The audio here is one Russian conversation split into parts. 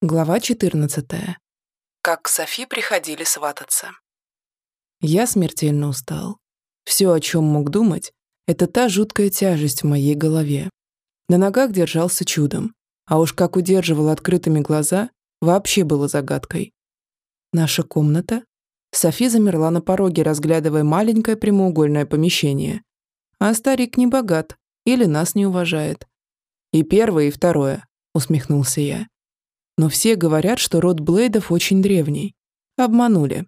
Глава 14. Как к Софи приходили свататься. Я смертельно устал. Все, о чем мог думать, это та жуткая тяжесть в моей голове. На ногах держался чудом, а уж как удерживал открытыми глаза, вообще было загадкой. Наша комната? Софи замерла на пороге, разглядывая маленькое прямоугольное помещение. А старик не богат или нас не уважает. И первое, и второе, усмехнулся я. Но все говорят, что род Блейдов очень древний. Обманули.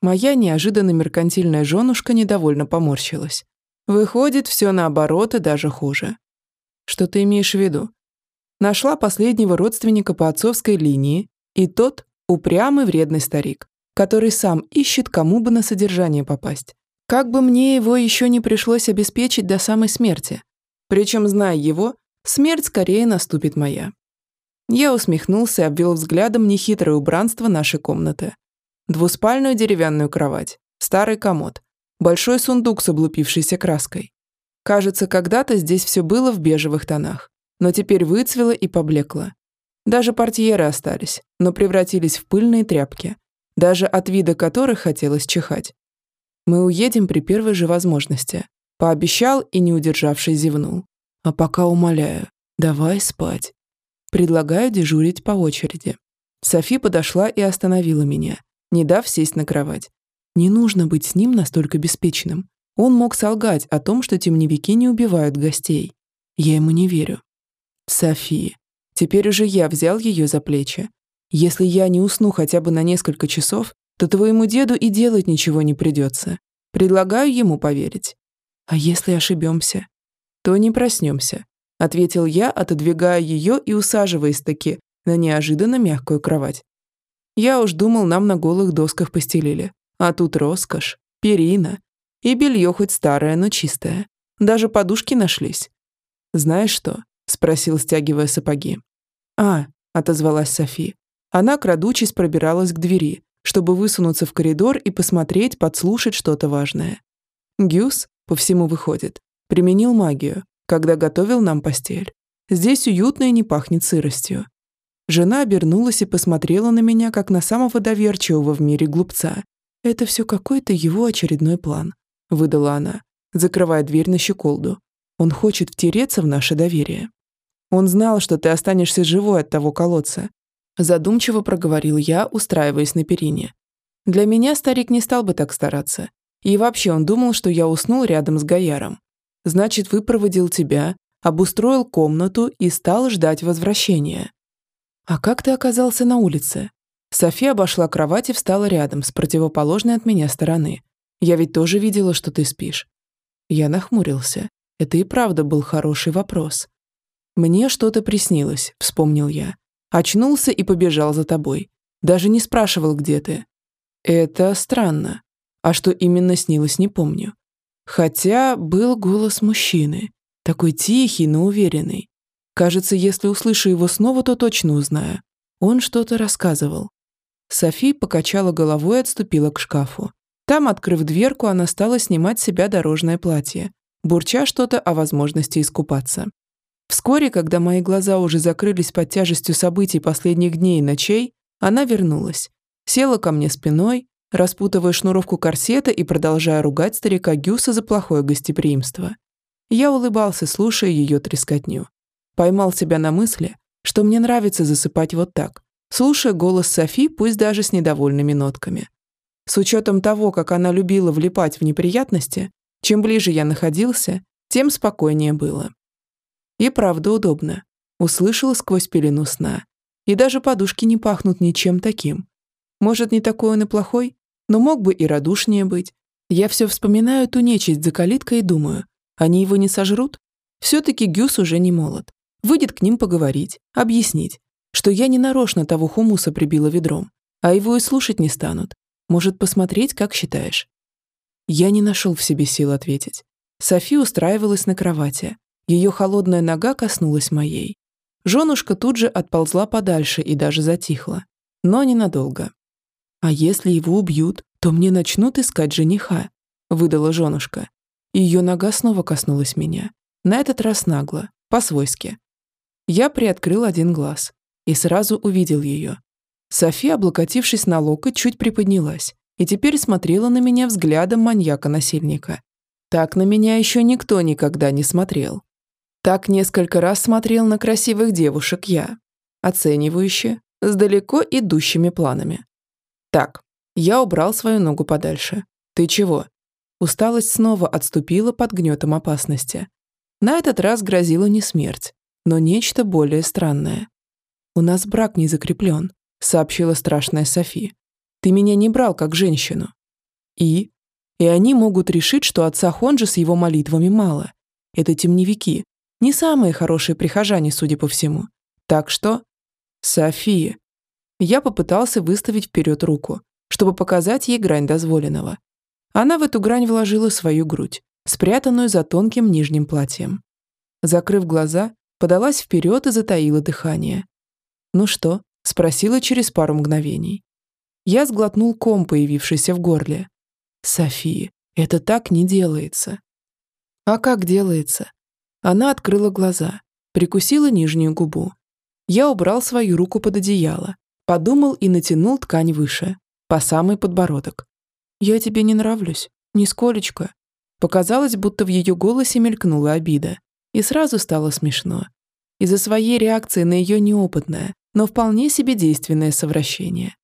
Моя неожиданно меркантильная женушка недовольно поморщилась. Выходит, все наоборот и даже хуже. Что ты имеешь в виду? Нашла последнего родственника по отцовской линии, и тот упрямый вредный старик, который сам ищет, кому бы на содержание попасть. Как бы мне его еще не пришлось обеспечить до самой смерти. Причем, зная его, смерть скорее наступит моя. Я усмехнулся и обвел взглядом нехитрое убранство нашей комнаты. Двуспальную деревянную кровать, старый комод, большой сундук с облупившейся краской. Кажется, когда-то здесь все было в бежевых тонах, но теперь выцвело и поблекло. Даже портьеры остались, но превратились в пыльные тряпки, даже от вида которых хотелось чихать. Мы уедем при первой же возможности. Пообещал и, не удержавшись, зевнул. А пока умоляю, давай спать. Предлагаю дежурить по очереди. Софи подошла и остановила меня, не дав сесть на кровать. Не нужно быть с ним настолько беспечным. Он мог солгать о том, что темневики не убивают гостей. Я ему не верю. Софи. Теперь уже я взял ее за плечи. Если я не усну хотя бы на несколько часов, то твоему деду и делать ничего не придется. Предлагаю ему поверить. А если ошибемся? То не проснемся ответил я, отодвигая ее и усаживаясь-таки на неожиданно мягкую кровать. Я уж думал, нам на голых досках постелили. А тут роскошь, перина. И белье хоть старое, но чистое. Даже подушки нашлись. «Знаешь что?» – спросил, стягивая сапоги. «А», – отозвалась Софи. Она, крадучись, пробиралась к двери, чтобы высунуться в коридор и посмотреть, подслушать что-то важное. Гюс, по всему выходит, применил магию, когда готовил нам постель. Здесь уютно и не пахнет сыростью. Жена обернулась и посмотрела на меня, как на самого доверчивого в мире глупца. «Это все какой-то его очередной план», — выдала она, закрывая дверь на щеколду. «Он хочет втереться в наше доверие». «Он знал, что ты останешься живой от того колодца», — задумчиво проговорил я, устраиваясь на перине. «Для меня старик не стал бы так стараться. И вообще он думал, что я уснул рядом с Гаяром. Значит, выпроводил тебя, обустроил комнату и стал ждать возвращения. А как ты оказался на улице? София обошла кровать и встала рядом, с противоположной от меня стороны. Я ведь тоже видела, что ты спишь. Я нахмурился. Это и правда был хороший вопрос. Мне что-то приснилось, вспомнил я. Очнулся и побежал за тобой. Даже не спрашивал, где ты. Это странно. А что именно снилось, не помню. Хотя был голос мужчины, такой тихий, но уверенный. Кажется, если услышу его снова, то точно узнаю. Он что-то рассказывал. Софи покачала головой и отступила к шкафу. Там, открыв дверку, она стала снимать с себя дорожное платье, бурча что-то о возможности искупаться. Вскоре, когда мои глаза уже закрылись под тяжестью событий последних дней и ночей, она вернулась. Села ко мне спиной, распутывая шнуровку корсета и продолжая ругать старика Гюса за плохое гостеприимство. Я улыбался, слушая ее трескотню. Поймал себя на мысли, что мне нравится засыпать вот так, слушая голос Софи, пусть даже с недовольными нотками. С учетом того, как она любила влипать в неприятности, чем ближе я находился, тем спокойнее было. И правда удобно. Услышала сквозь пелену сна. И даже подушки не пахнут ничем таким. Может, не такой он и плохой? Но мог бы и радушнее быть. Я все вспоминаю ту нечисть за калиткой и думаю, они его не сожрут? Все-таки Гюс уже не молод. Выйдет к ним поговорить, объяснить, что я не нарочно того хумуса прибила ведром, а его и слушать не станут. Может, посмотреть, как считаешь?» Я не нашел в себе сил ответить. Софи устраивалась на кровати. Ее холодная нога коснулась моей. Женушка тут же отползла подальше и даже затихла. Но ненадолго. «А если его убьют, то мне начнут искать жениха», — выдала женушка. Ее нога снова коснулась меня. На этот раз нагло, по-свойски. Я приоткрыл один глаз. и сразу увидел ее. София, облокотившись на локоть, чуть приподнялась и теперь смотрела на меня взглядом маньяка-насильника. Так на меня еще никто никогда не смотрел. Так несколько раз смотрел на красивых девушек я, оценивающе, с далеко идущими планами. Так, я убрал свою ногу подальше. Ты чего? Усталость снова отступила под гнетом опасности. На этот раз грозила не смерть, но нечто более странное. «У нас брак не закреплен», — сообщила страшная Софи. «Ты меня не брал как женщину». «И?» «И они могут решить, что отца Хонжа с его молитвами мало. Это темневики, не самые хорошие прихожане, судя по всему. Так что...» «София». Я попытался выставить вперед руку, чтобы показать ей грань дозволенного. Она в эту грань вложила свою грудь, спрятанную за тонким нижним платьем. Закрыв глаза, подалась вперед и затаила дыхание. «Ну что?» – спросила через пару мгновений. Я сглотнул ком, появившийся в горле. «София, это так не делается». «А как делается?» Она открыла глаза, прикусила нижнюю губу. Я убрал свою руку под одеяло, подумал и натянул ткань выше, по самый подбородок. «Я тебе не нравлюсь, нисколечко». Показалось, будто в ее голосе мелькнула обида. И сразу стало смешно. Из-за своей реакции на ее неопытное, но вполне себе действенное совращение.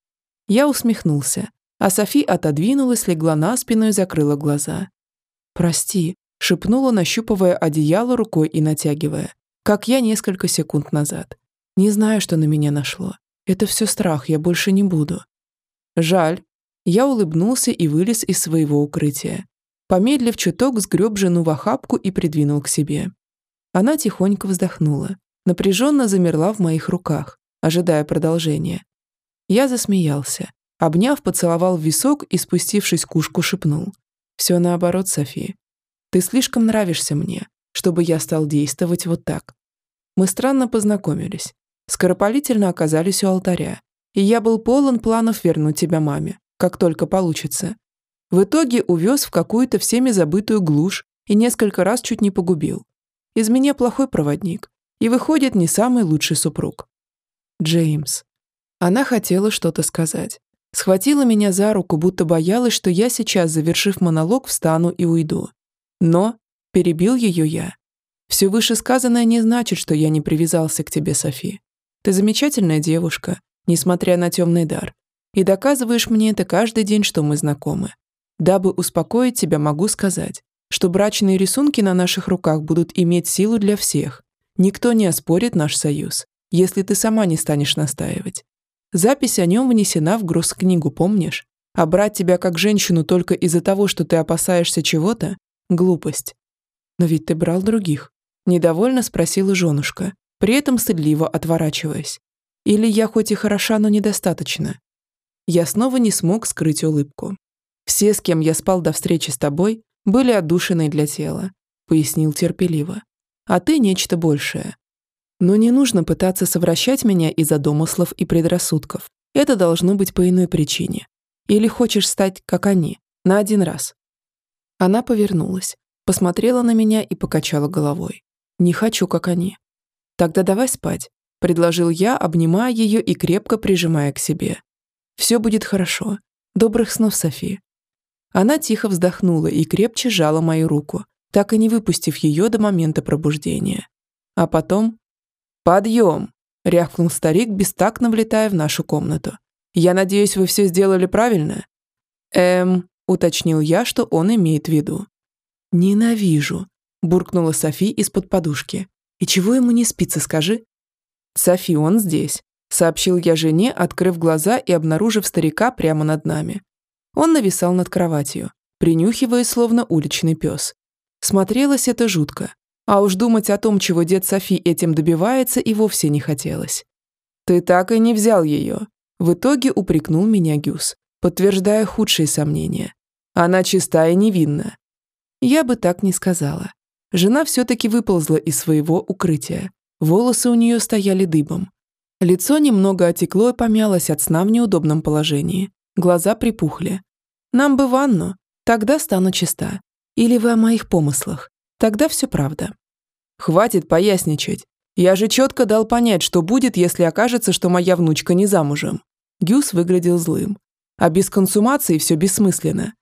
Я усмехнулся, а Софи отодвинулась, легла на спину и закрыла глаза. «Прости», — шепнула, нащупывая одеяло рукой и натягивая, как я несколько секунд назад. «Не знаю, что на меня нашло. Это все страх, я больше не буду». «Жаль». Я улыбнулся и вылез из своего укрытия. Помедлив чуток, сгреб жену в охапку и придвинул к себе. Она тихонько вздохнула, напряженно замерла в моих руках, ожидая продолжения. Я засмеялся, обняв, поцеловал в висок и, спустившись к ушку, шепнул. «Все наоборот, София. Ты слишком нравишься мне, чтобы я стал действовать вот так. Мы странно познакомились, скоропалительно оказались у алтаря, и я был полон планов вернуть тебя маме, как только получится. В итоге увез в какую-то всеми забытую глушь и несколько раз чуть не погубил. Из меня плохой проводник. И выходит, не самый лучший супруг. Джеймс. Она хотела что-то сказать. Схватила меня за руку, будто боялась, что я сейчас, завершив монолог, встану и уйду. Но перебил ее я. Все вышесказанное не значит, что я не привязался к тебе, Софи. Ты замечательная девушка, несмотря на темный дар. И доказываешь мне это каждый день, что мы знакомы. Дабы успокоить тебя, могу сказать, что брачные рисунки на наших руках будут иметь силу для всех. Никто не оспорит наш союз, если ты сама не станешь настаивать. Запись о нем внесена в гроз-книгу, помнишь? А брать тебя как женщину только из-за того, что ты опасаешься чего-то – глупость. Но ведь ты брал других. Недовольно спросила женушка, при этом стыдливо отворачиваясь. Или я хоть и хороша, но недостаточно? Я снова не смог скрыть улыбку. Все, с кем я спал до встречи с тобой, были отдушиной для тела», — пояснил терпеливо. «А ты нечто большее. Но не нужно пытаться совращать меня из-за домыслов и предрассудков. Это должно быть по иной причине. Или хочешь стать, как они, на один раз». Она повернулась, посмотрела на меня и покачала головой. «Не хочу, как они». «Тогда давай спать», — предложил я, обнимая ее и крепко прижимая к себе. «Все будет хорошо. Добрых снов, София. Она тихо вздохнула и крепче сжала мою руку, так и не выпустив ее до момента пробуждения. А потом... «Подъем!» — рявкнул старик, бестактно влетая в нашу комнату. «Я надеюсь, вы все сделали правильно?» «Эм...» — уточнил я, что он имеет в виду. «Ненавижу!» — буркнула Софи из-под подушки. «И чего ему не спится, скажи?» «Софи, он здесь», — сообщил я жене, открыв глаза и обнаружив старика прямо над нами. Он нависал над кроватью, принюхиваясь, словно уличный пес. Смотрелось это жутко. А уж думать о том, чего дед Софи этим добивается, и вовсе не хотелось. «Ты так и не взял ее», — в итоге упрекнул меня Гюс, подтверждая худшие сомнения. «Она чиста и невинна». Я бы так не сказала. Жена все-таки выползла из своего укрытия. Волосы у нее стояли дыбом. Лицо немного отекло и помялось от сна в неудобном положении глаза припухли. «Нам бы ванну, тогда стану чиста. Или вы о моих помыслах, тогда все правда». «Хватит поясничать. Я же четко дал понять, что будет, если окажется, что моя внучка не замужем. Гюс выглядел злым. А без консумации все бессмысленно.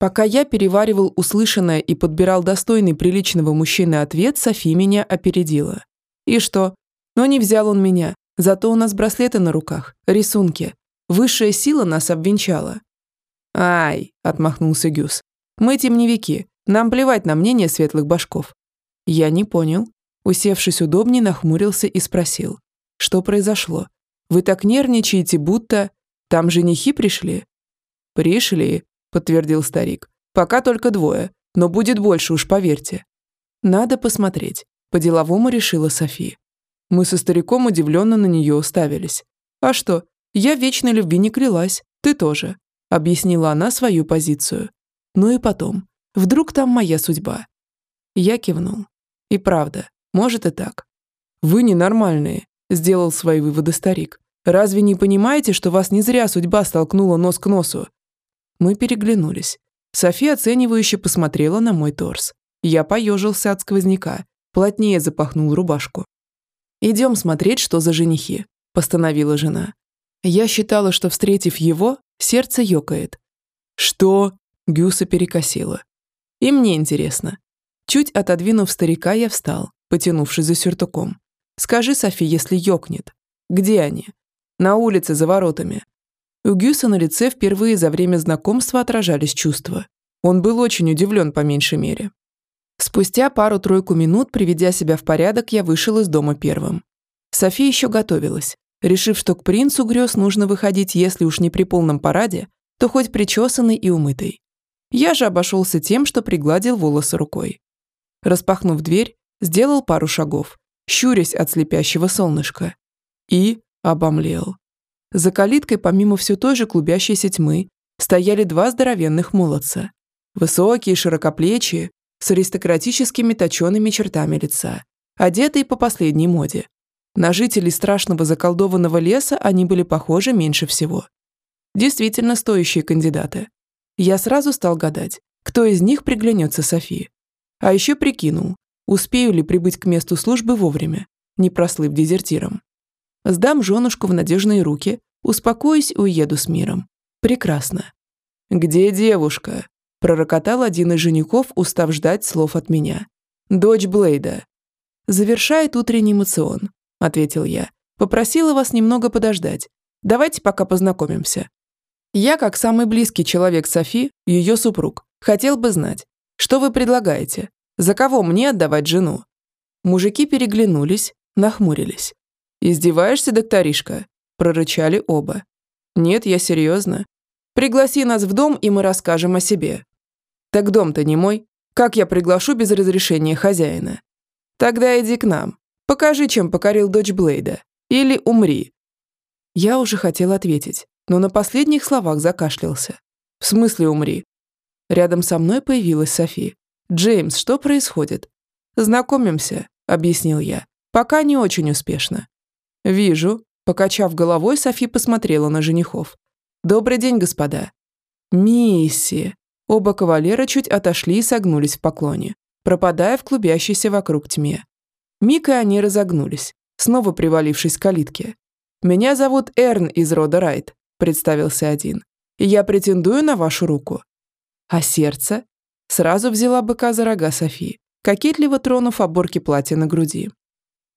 Пока я переваривал услышанное и подбирал достойный приличного мужчины ответ, Софи меня опередила. И что? Но не взял он меня. Зато у нас браслеты на руках, рисунки. Высшая сила нас обвенчала. «Ай!» – отмахнулся Гюс. «Мы темневики. Нам плевать на мнение светлых башков». Я не понял. Усевшись удобнее, нахмурился и спросил. «Что произошло? Вы так нервничаете, будто... Там женихи пришли?» «Пришли», — подтвердил старик. «Пока только двое, но будет больше, уж поверьте». «Надо посмотреть», — по-деловому решила Софи. Мы со стариком удивленно на нее уставились. «А что, я вечной любви не клялась, ты тоже», — объяснила она свою позицию. «Ну и потом, вдруг там моя судьба?» Я кивнул. И правда, может и так. «Вы ненормальные», — сделал свои выводы старик. «Разве не понимаете, что вас не зря судьба столкнула нос к носу?» Мы переглянулись. София оценивающе посмотрела на мой торс. Я поежился от сквозняка, плотнее запахнул рубашку. «Идем смотреть, что за женихи», – постановила жена. Я считала, что, встретив его, сердце ёкает. «Что?» – Гюса перекосила. «И мне интересно». Чуть отодвинув старика, я встал потянувшись за сюртуком. «Скажи, Софи, если ёкнет. Где они?» «На улице, за воротами». У Гюса на лице впервые за время знакомства отражались чувства. Он был очень удивлен по меньшей мере. Спустя пару-тройку минут, приведя себя в порядок, я вышел из дома первым. София еще готовилась, решив, что к принцу грез нужно выходить, если уж не при полном параде, то хоть причесанный и умытый. Я же обошелся тем, что пригладил волосы рукой. Распахнув дверь, сделал пару шагов, щурясь от слепящего солнышка. И обомлел. За калиткой, помимо все той же клубящейся тьмы, стояли два здоровенных молодца. Высокие, широкоплечие, с аристократическими точеными чертами лица, одетые по последней моде. На жителей страшного заколдованного леса они были похожи меньше всего. Действительно стоящие кандидаты. Я сразу стал гадать, кто из них приглянется Софии. А еще прикинул, Успею ли прибыть к месту службы вовремя, не прослыв дезертиром? Сдам женушку в надежные руки, успокоюсь и уеду с миром. Прекрасно. «Где девушка?» – пророкотал один из женихов, устав ждать слов от меня. «Дочь Блейда». «Завершает утренний мацион», – ответил я. «Попросила вас немного подождать. Давайте пока познакомимся». Я, как самый близкий человек Софи, ее супруг, хотел бы знать, что вы предлагаете, за кого мне отдавать жену? Мужики переглянулись, нахмурились. «Издеваешься, докторишка?» – прорычали оба. «Нет, я серьезно. Пригласи нас в дом, и мы расскажем о себе». «Так дом-то не мой. Как я приглашу без разрешения хозяина?» «Тогда иди к нам. Покажи, чем покорил дочь Блейда. Или умри». Я уже хотел ответить, но на последних словах закашлялся. «В смысле умри?» Рядом со мной появилась Софи. «Джеймс, что происходит?» «Знакомимся», — объяснил я. «Пока не очень успешно». «Вижу», — покачав головой, Софи посмотрела на женихов. «Добрый день, господа». «Мисси». Оба кавалера чуть отошли и согнулись в поклоне, пропадая в клубящейся вокруг тьме. Миг и они разогнулись, снова привалившись к калитке. «Меня зовут Эрн из рода Райт», — представился один. «И я претендую на вашу руку». «А сердце?» Сразу взяла быка за рога Софи, кокетливо тронув оборки платья на груди.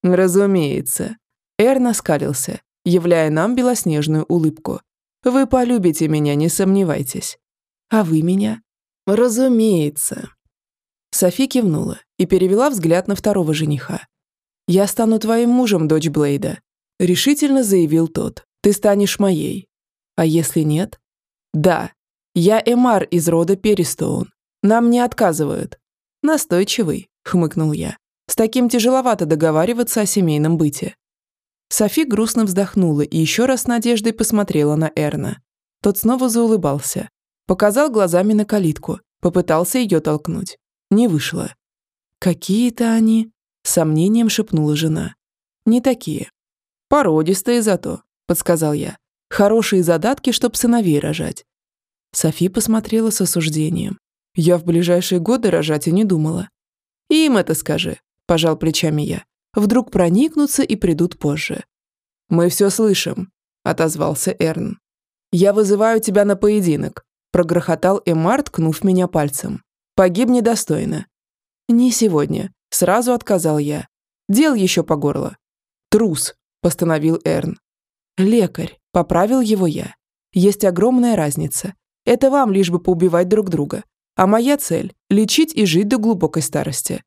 «Разумеется». Эр наскалился, являя нам белоснежную улыбку. «Вы полюбите меня, не сомневайтесь». «А вы меня?» «Разумеется». Софи кивнула и перевела взгляд на второго жениха. «Я стану твоим мужем, дочь Блейда», — решительно заявил тот. «Ты станешь моей». «А если нет?» «Да, я Эмар из рода Перестоун, нам не отказывают. Настойчивый, хмыкнул я. С таким тяжеловато договариваться о семейном быте. Софи грустно вздохнула и еще раз с надеждой посмотрела на Эрна. Тот снова заулыбался. Показал глазами на калитку. Попытался ее толкнуть. Не вышло. «Какие-то они...» — сомнением шепнула жена. «Не такие. Породистые зато», — подсказал я. «Хорошие задатки, чтоб сыновей рожать». Софи посмотрела с осуждением. Я в ближайшие годы рожать и не думала. «Им это скажи», – пожал плечами я. Вдруг проникнутся и придут позже. «Мы все слышим», — отозвался Эрн. «Я вызываю тебя на поединок», — прогрохотал Эмар, ткнув меня пальцем. «Погиб недостойно». «Не сегодня», — сразу отказал я. «Дел еще по горло». «Трус», — постановил Эрн. «Лекарь», — поправил его я. «Есть огромная разница. Это вам лишь бы поубивать друг друга. А моя цель – лечить и жить до глубокой старости.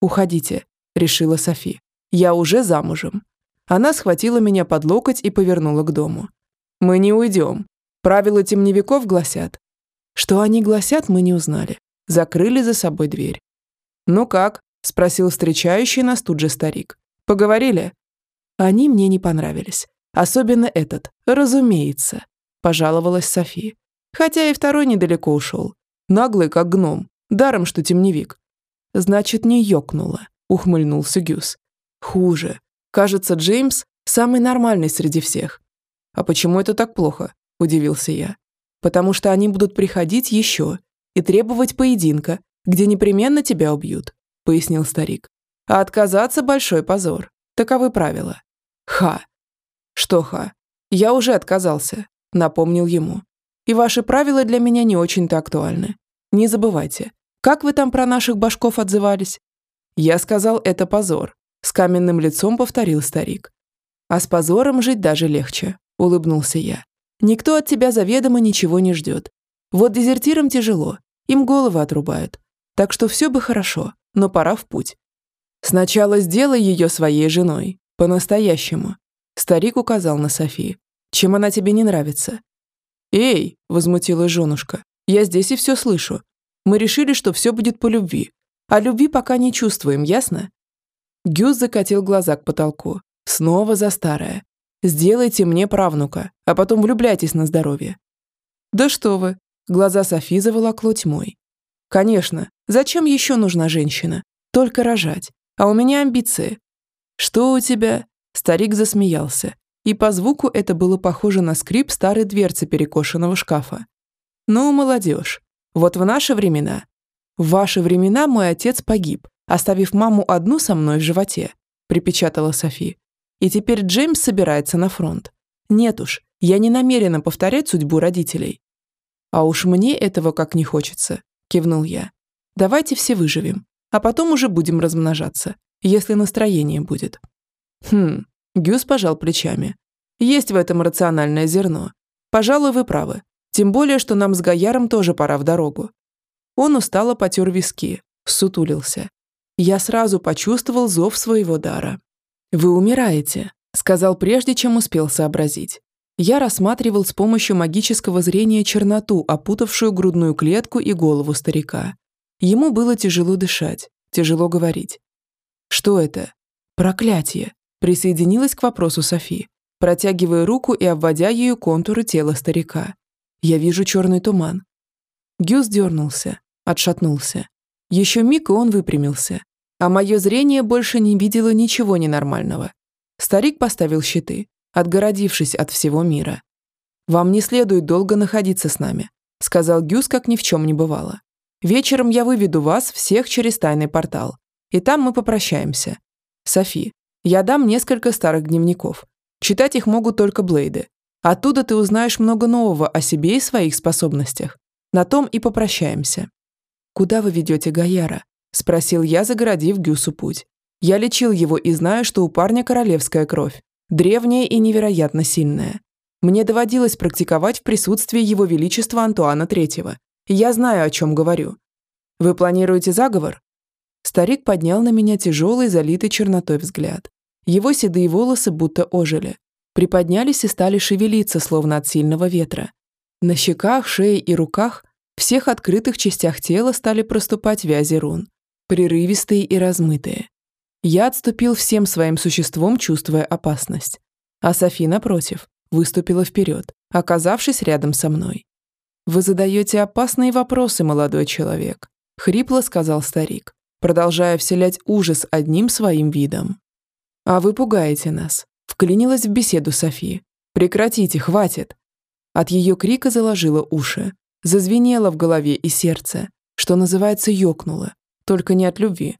«Уходите», – решила Софи. «Я уже замужем». Она схватила меня под локоть и повернула к дому. «Мы не уйдем. Правила темневиков гласят». Что они гласят, мы не узнали. Закрыли за собой дверь. «Ну как?» – спросил встречающий нас тут же старик. «Поговорили?» Они мне не понравились. Особенно этот, разумеется, пожаловалась Софи. Хотя и второй недалеко ушел. Наглый, как гном. Даром, что темневик. Значит, не ёкнуло, ухмыльнулся Гюс. Хуже. Кажется, Джеймс самый нормальный среди всех. А почему это так плохо? Удивился я. Потому что они будут приходить еще и требовать поединка, где непременно тебя убьют, пояснил старик. А отказаться – большой позор. Таковы правила. Ха. Что ха? Я уже отказался, напомнил ему. И ваши правила для меня не очень-то актуальны. Не забывайте, как вы там про наших башков отзывались? Я сказал, это позор. С каменным лицом повторил старик. А с позором жить даже легче, улыбнулся я. Никто от тебя заведомо ничего не ждет. Вот дезертирам тяжело, им головы отрубают. Так что все бы хорошо, но пора в путь. Сначала сделай ее своей женой, по-настоящему. Старик указал на Софи. Чем она тебе не нравится? «Эй!» – возмутилась женушка. «Я здесь и все слышу. Мы решили, что все будет по любви. А любви пока не чувствуем, ясно?» Гюз закатил глаза к потолку. Снова за старое. «Сделайте мне правнука, а потом влюбляйтесь на здоровье». «Да что вы!» Глаза Софи заволокло тьмой. «Конечно. Зачем еще нужна женщина? Только рожать. А у меня амбиции». «Что у тебя?» Старик засмеялся и по звуку это было похоже на скрип старой дверцы перекошенного шкафа. «Ну, молодежь, вот в наши времена...» «В ваши времена мой отец погиб, оставив маму одну со мной в животе», припечатала Софи. «И теперь Джеймс собирается на фронт. Нет уж, я не намерена повторять судьбу родителей». «А уж мне этого как не хочется», кивнул я. «Давайте все выживем, а потом уже будем размножаться, если настроение будет». «Хм, Гюс пожал плечами. Есть в этом рациональное зерно. Пожалуй, вы правы. Тем более, что нам с Гаяром тоже пора в дорогу. Он устало потер виски, сутулился. Я сразу почувствовал зов своего дара. «Вы умираете», — сказал прежде, чем успел сообразить. Я рассматривал с помощью магического зрения черноту, опутавшую грудную клетку и голову старика. Ему было тяжело дышать, тяжело говорить. «Что это?» «Проклятие», Присоединилась к вопросу Софи, протягивая руку и обводя ею контуры тела старика. «Я вижу черный туман». Гюс дернулся, отшатнулся. Еще миг, и он выпрямился. А мое зрение больше не видело ничего ненормального. Старик поставил щиты, отгородившись от всего мира. «Вам не следует долго находиться с нами», сказал Гюс, как ни в чем не бывало. «Вечером я выведу вас всех через тайный портал, и там мы попрощаемся. Софи, я дам несколько старых дневников. Читать их могут только Блейды. Оттуда ты узнаешь много нового о себе и своих способностях. На том и попрощаемся. «Куда вы ведете Гаяра?» – спросил я, загородив Гюсу путь. Я лечил его и знаю, что у парня королевская кровь. Древняя и невероятно сильная. Мне доводилось практиковать в присутствии его величества Антуана Третьего. Я знаю, о чем говорю. Вы планируете заговор? Старик поднял на меня тяжелый, залитый чернотой взгляд. Его седые волосы будто ожили. Приподнялись и стали шевелиться, словно от сильного ветра. На щеках, шее и руках, всех открытых частях тела стали проступать вязи рун. Прерывистые и размытые. Я отступил всем своим существом, чувствуя опасность. А Софи, напротив, выступила вперед, оказавшись рядом со мной. «Вы задаете опасные вопросы, молодой человек», — хрипло сказал старик, продолжая вселять ужас одним своим видом. «А вы пугаете нас», — вклинилась в беседу Софи. «Прекратите, хватит!» От ее крика заложило уши, зазвенело в голове и сердце, что называется, ёкнуло, только не от любви.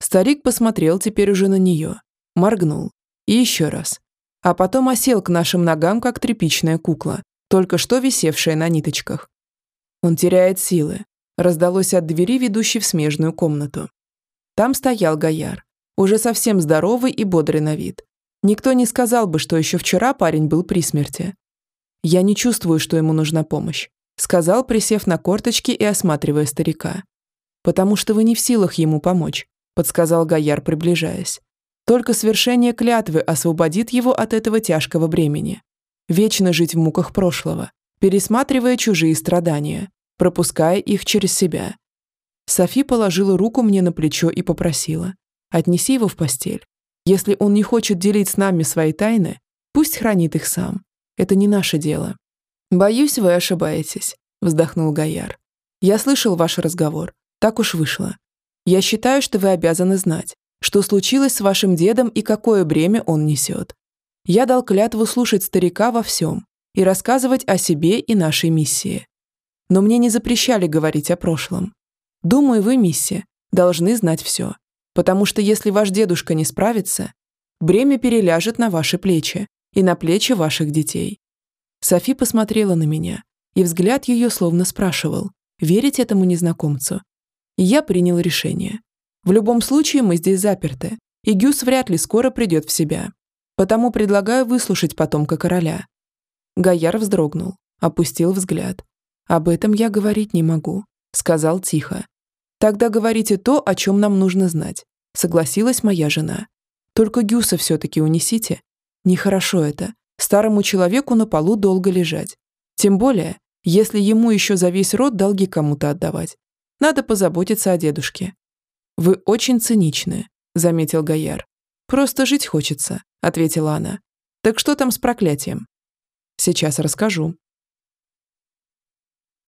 Старик посмотрел теперь уже на нее, моргнул. И еще раз. А потом осел к нашим ногам, как тряпичная кукла, только что висевшая на ниточках. Он теряет силы. Раздалось от двери, ведущей в смежную комнату. Там стоял Гояр, уже совсем здоровый и бодрый на вид. Никто не сказал бы, что еще вчера парень был при смерти. «Я не чувствую, что ему нужна помощь», сказал, присев на корточки и осматривая старика. «Потому что вы не в силах ему помочь», подсказал Гояр, приближаясь. «Только свершение клятвы освободит его от этого тяжкого бремени. Вечно жить в муках прошлого, пересматривая чужие страдания, пропуская их через себя. Софи положила руку мне на плечо и попросила. «Отнеси его в постель. Если он не хочет делить с нами свои тайны, пусть хранит их сам. Это не наше дело». «Боюсь, вы ошибаетесь», – вздохнул Гояр. «Я слышал ваш разговор. Так уж вышло. Я считаю, что вы обязаны знать, что случилось с вашим дедом и какое бремя он несет. Я дал клятву слушать старика во всем и рассказывать о себе и нашей миссии. Но мне не запрещали говорить о прошлом. Думаю, вы, миссия, должны знать все. Потому что если ваш дедушка не справится, бремя переляжет на ваши плечи и на плечи ваших детей. Софи посмотрела на меня, и взгляд ее словно спрашивал, верить этому незнакомцу. Я принял решение. В любом случае мы здесь заперты, и Гюс вряд ли скоро придет в себя. Потому предлагаю выслушать потомка короля. Гаяр вздрогнул, опустил взгляд. «Об этом я говорить не могу», — сказал тихо. «Тогда говорите то, о чем нам нужно знать», — согласилась моя жена. «Только Гюса все-таки унесите. Нехорошо это, старому человеку на полу долго лежать. Тем более, если ему еще за весь род долги кому-то отдавать. Надо позаботиться о дедушке». «Вы очень циничны», — заметил Гояр. «Просто жить хочется», — ответила она. «Так что там с проклятием?» «Сейчас расскажу»,